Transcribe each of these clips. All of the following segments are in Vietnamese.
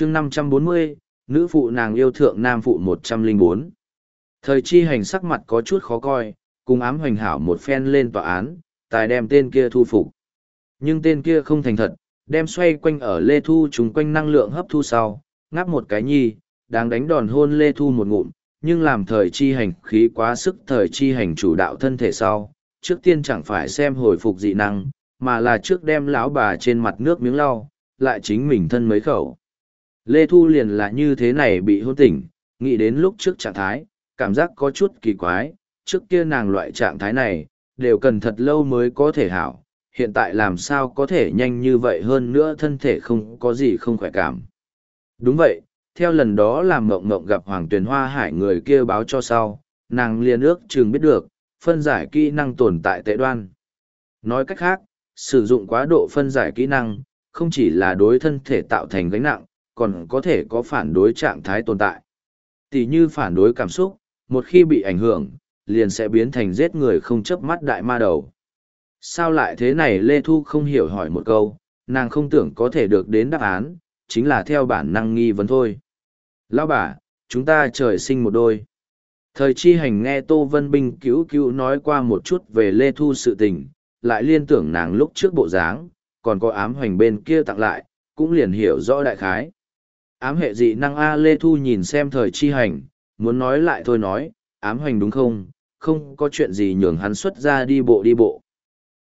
chương năm trăm bốn mươi, nữ phụ nàng yêu thượng nam phụ một trăm linh bốn. Thời chi hành sắc mặt có chút khó coi, cùng ám hoành hảo một phen lên tòa án, tài đem tên kia thu phục. Nhưng tên kia không thành thật, đem xoay quanh ở lê thu chúng quanh năng lượng hấp thu sau, ngáp một cái nhi đáng đánh đòn hôn lê thu một ngụm, nhưng làm thời chi hành khí quá sức thời chi hành chủ đạo thân thể sau, trước tiên chẳng phải xem hồi phục dị năng, mà là trước đem lão bà trên mặt nước miếng lau, lại chính mình thân mấy khẩu lê thu liền là như thế này bị hôn tỉnh, nghĩ đến lúc trước trạng thái, cảm giác có chút kỳ quái, trước kia nàng loại trạng thái này, đều cần thật lâu mới có thể hảo, hiện tại làm sao có thể nhanh như vậy hơn nữa thân thể không có gì không khỏe cảm. Đúng vậy, theo lần đó làm mộng mộng gặp hoàng tuyền hoa hải người kia báo cho sau, nàng liền ước chừng biết được, phân giải kỹ năng tồn tại tệ đoan. Nói cách khác, sử dụng quá độ phân giải kỹ năng, không chỉ là đối thân thể tạo thành gánh nặng còn có thể có phản đối trạng thái tồn tại tỷ như phản đối cảm xúc một khi bị ảnh hưởng liền sẽ biến thành giết người không chớp mắt đại ma đầu sao lại thế này lê thu không hiểu hỏi một câu nàng không tưởng có thể được đến đáp án chính là theo bản năng nghi vấn thôi Lão bà, chúng ta trời sinh một đôi. Thời chi hành nghe Tô Vân Binh cứu cứu nói qua một chút về Lê Thu sự tình, lại liên tưởng nàng lúc trước bộ dáng, còn có ám hoành bên kia tặng lại, cũng liền hiểu rõ đại khái. Ám hệ dị năng A Lê Thu nhìn xem thời chi hành, muốn nói lại thôi nói, ám hành đúng không, không có chuyện gì nhường hắn xuất ra đi bộ đi bộ.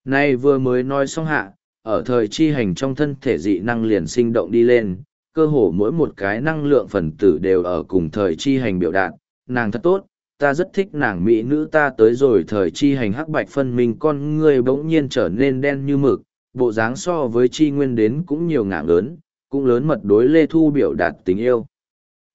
Nay vừa mới nói xong hạ, ở thời chi hành trong thân thể dị năng liền sinh động đi lên, cơ hồ mỗi một cái năng lượng phần tử đều ở cùng thời chi hành biểu đạt, nàng thật tốt, ta rất thích nàng mỹ nữ ta tới rồi thời chi hành hắc bạch phân minh con người bỗng nhiên trở nên đen như mực, bộ dáng so với chi nguyên đến cũng nhiều ngạng lớn, cũng lớn mật đối Lê Thu biểu đạt tình yêu.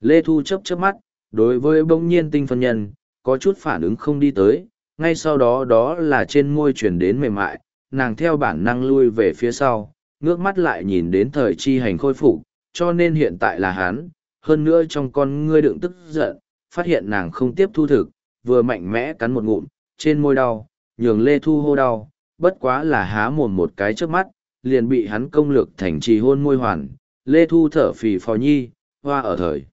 Lê Thu chấp chớp mắt, đối với bỗng nhiên tinh phân nhân, có chút phản ứng không đi tới, ngay sau đó đó là trên môi chuyển đến mềm mại, nàng theo bản năng lui về phía sau, ngước mắt lại nhìn đến thời chi hành khôi phục cho nên hiện tại là hắn, hơn nữa trong con ngươi đựng tức giận, phát hiện nàng không tiếp thu thực, vừa mạnh mẽ cắn một ngụm, trên môi đau, nhường Lê Thu hô đau, bất quá là há mồm một cái trước mắt, liền bị hắn công lược thành trì hôn môi hoàn, Lê Thu thở phì phò nhi, hoa ở thời.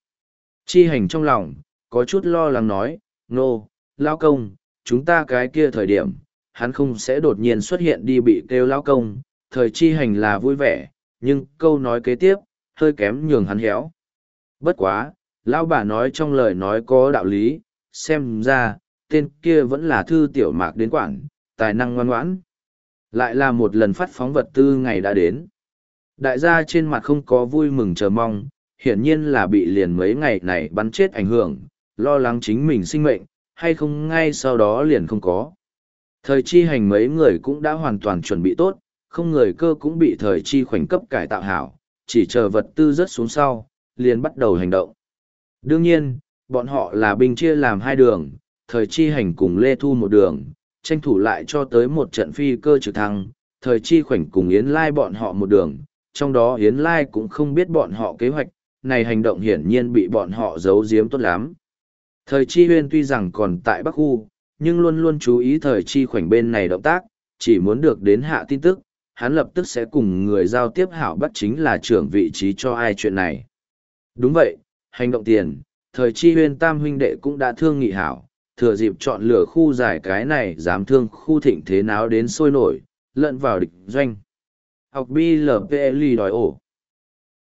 Chi hành trong lòng, có chút lo lắng nói, nô, no, lao công, chúng ta cái kia thời điểm, hắn không sẽ đột nhiên xuất hiện đi bị kêu lao công, thời chi hành là vui vẻ, nhưng câu nói kế tiếp, hơi kém nhường hắn héo. Bất quá, lão bà nói trong lời nói có đạo lý, xem ra, tên kia vẫn là thư tiểu mạc đến quản, tài năng ngoan ngoãn. Lại là một lần phát phóng vật tư ngày đã đến. Đại gia trên mặt không có vui mừng chờ mong, hiển nhiên là bị liền mấy ngày này bắn chết ảnh hưởng, lo lắng chính mình sinh mệnh, hay không ngay sau đó liền không có. Thời chi hành mấy người cũng đã hoàn toàn chuẩn bị tốt, không người cơ cũng bị thời chi khoảnh cấp cải tạo hảo, chỉ chờ vật tư rớt xuống sau, liền bắt đầu hành động. Đương nhiên, bọn họ là binh chia làm hai đường, thời chi hành cùng Lê Thu một đường, tranh thủ lại cho tới một trận phi cơ trực thăng, thời chi khoảnh cùng Yến Lai bọn họ một đường, trong đó Yến Lai cũng không biết bọn họ kế hoạch, này hành động hiển nhiên bị bọn họ giấu giếm tốt lắm. Thời chi huyên tuy rằng còn tại Bắc Khu, nhưng luôn luôn chú ý thời chi khoảnh bên này động tác, chỉ muốn được đến hạ tin tức, hắn lập tức sẽ cùng người giao tiếp hảo bắt chính là trưởng vị trí cho ai chuyện này. Đúng vậy, hành động tiền, thời chi huyên tam huynh đệ cũng đã thương nghị hảo, thừa dịp chọn lựa khu giải cái này dám thương khu thịnh thế nào đến sôi nổi, lận vào địch doanh. Học BLPLI đòi ổ.